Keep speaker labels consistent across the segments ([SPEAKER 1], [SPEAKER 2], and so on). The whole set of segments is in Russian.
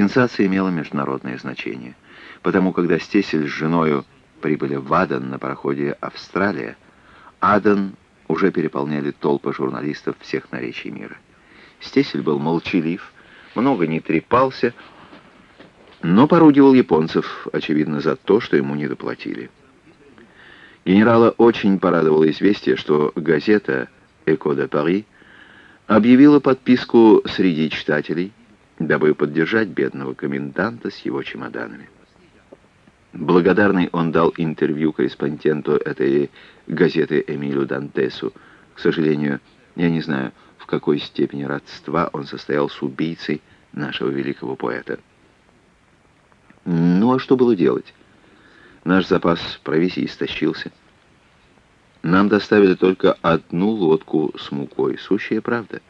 [SPEAKER 1] Сенсация имела международное значение, потому когда Стесель с женою прибыли в Аден на пароходе «Австралия», Аден уже переполняли толпы журналистов всех наречий мира. Стесель был молчалив, много не трепался, но порудивал японцев, очевидно, за то, что ему не доплатили. Генерала очень порадовало известие, что газета «Эко де Пари» объявила подписку среди читателей, дабы поддержать бедного коменданта с его чемоданами. Благодарный он дал интервью корреспонденту этой газеты Эмилю Дантесу. К сожалению, я не знаю, в какой степени родства он состоял с убийцей нашего великого поэта. Ну а что было делать? Наш запас провизии истощился. Нам доставили только одну лодку с мукой. Сущая правда.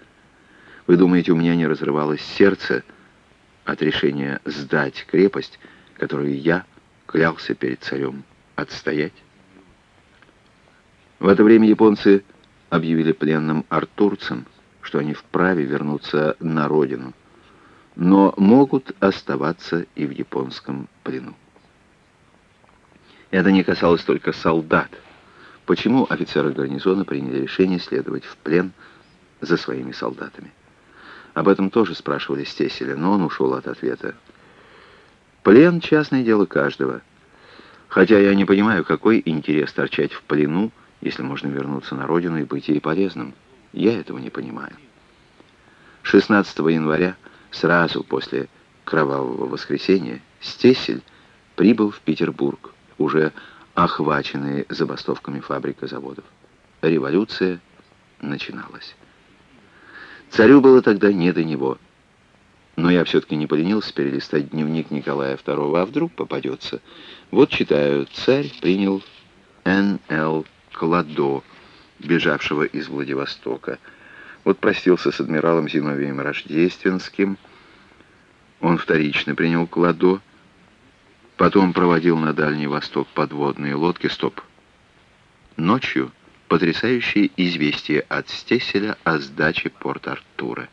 [SPEAKER 1] Вы думаете, у меня не разрывалось сердце от решения сдать крепость, которую я клялся перед царем отстоять? В это время японцы объявили пленным артурцам, что они вправе вернуться на родину, но могут оставаться и в японском плену. Это не касалось только солдат. Почему офицеры гарнизона приняли решение следовать в плен за своими солдатами? Об этом тоже спрашивали Стеселя, но он ушел от ответа. Плен — частное дело каждого. Хотя я не понимаю, какой интерес торчать в плену, если можно вернуться на родину и быть ей полезным. Я этого не понимаю. 16 января, сразу после кровавого воскресенья, Стесель прибыл в Петербург, уже охваченный забастовками фабрик и заводов. Революция начиналась. Царю было тогда не до него. Но я все-таки не поленился перелистать дневник Николая II, а вдруг попадется. Вот читаю, царь принял Н.Л. Кладо, бежавшего из Владивостока. Вот простился с адмиралом Зиновием Рождественским. Он вторично принял Кладо, потом проводил на Дальний Восток подводные лодки. Стоп. Ночью потрясающее известие от Стеселя о сдаче Порт-Артура.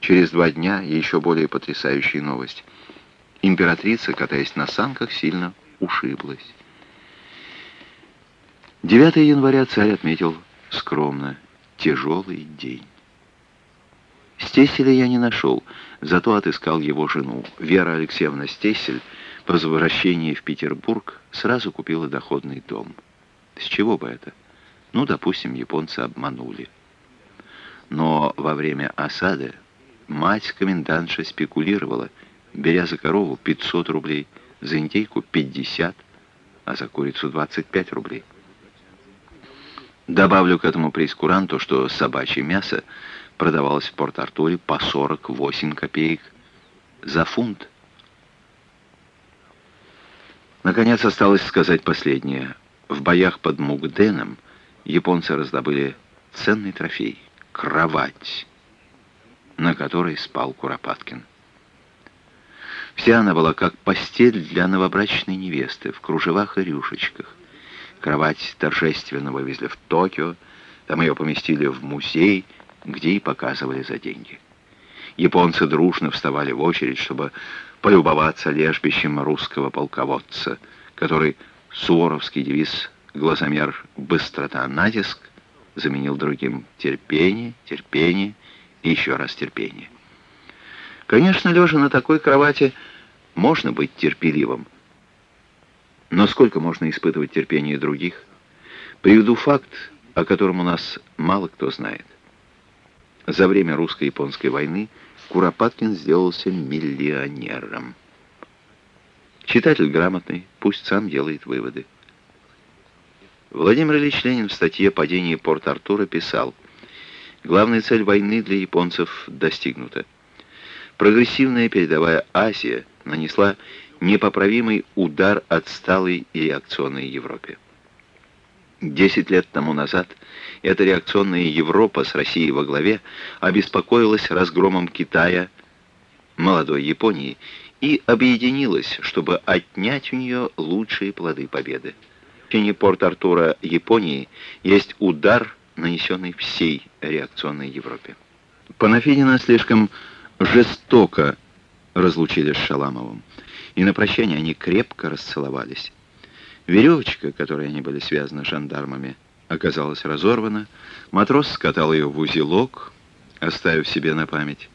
[SPEAKER 1] Через два дня еще более потрясающая новость. Императрица, катаясь на санках, сильно ушиблась. 9 января царь отметил скромно тяжелый день. Стеселя я не нашел, зато отыскал его жену. Вера Алексеевна Стесель по возвращении в Петербург сразу купила доходный дом. С чего бы это? Ну, допустим, японцы обманули. Но во время осады мать комендантша спекулировала, беря за корову 500 рублей, за индейку 50, а за курицу 25 рублей. Добавлю к этому прейскуранту, что собачье мясо продавалось в Порт-Артуре по 48 копеек за фунт. Наконец осталось сказать последнее. В боях под Мугденом японцы раздобыли ценный трофей — кровать, на которой спал Куропаткин. Вся она была как постель для новобрачной невесты, в кружевах и рюшечках. Кровать торжественно вывезли в Токио, там ее поместили в музей, где и показывали за деньги. Японцы дружно вставали в очередь, чтобы полюбоваться лежбищем русского полководца, который суворовский девиз глазомер «быстрота натиск» заменил другим «терпение, терпение и еще раз терпение». Конечно, лежа на такой кровати, можно быть терпеливым. Но сколько можно испытывать терпение других? Приведу факт, о котором у нас мало кто знает. За время русско-японской войны Куропаткин сделался миллионером. Читатель грамотный, пусть сам делает выводы. Владимир Ильич Ленин в статье «Падение Порт-Артура» писал, «Главная цель войны для японцев достигнута. Прогрессивная передовая Азия нанесла непоправимый удар отсталой и реакционной Европе. Десять лет тому назад эта реакционная Европа с Россией во главе обеспокоилась разгромом Китая, молодой Японии, и объединилась, чтобы отнять у нее лучшие плоды победы сообщении Порт-Артура Японии есть удар, нанесенный всей реакционной Европе. Панафидина слишком жестоко разлучились с Шаламовым, и на прощание они крепко расцеловались. Веревочка, которой они были связаны жандармами, оказалась разорвана. Матрос скатал ее в узелок, оставив себе на память.